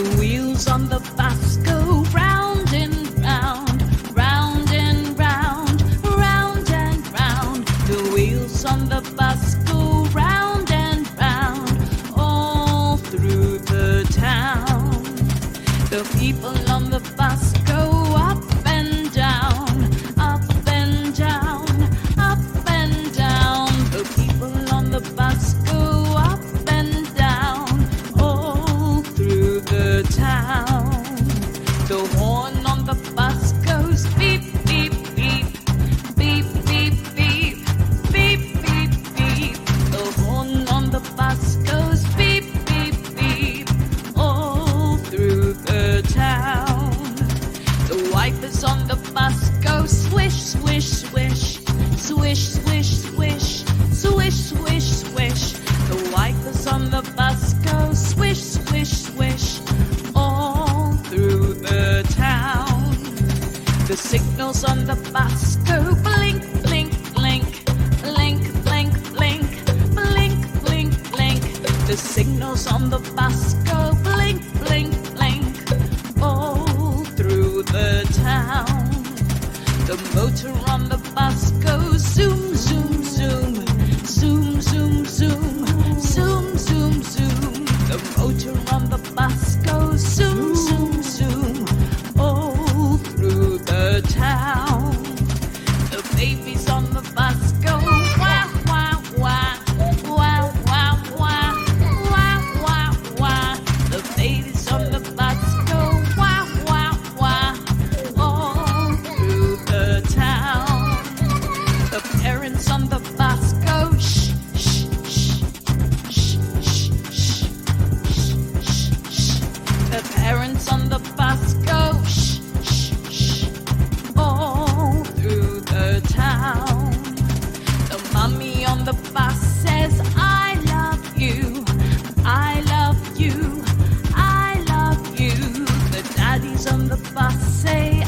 The wheels on the bus go round and round, round and round, round and round. The wheels on the bus go round and round, all through the town. The people on the bus Swish, swish, swish, swish, swish, swish. The wipers on the bus go swish, swish, swish. All through the town. The signals on the bus go blink, blink, blink. Blink, blink, blink. Blink, blink, blink. The signals on the bus to run. The bus goes zoom their parents on the bus go shh, shh, shh, all through the town. The mummy on the bus says, I love you, I love you, I love you. The daddies on the bus say,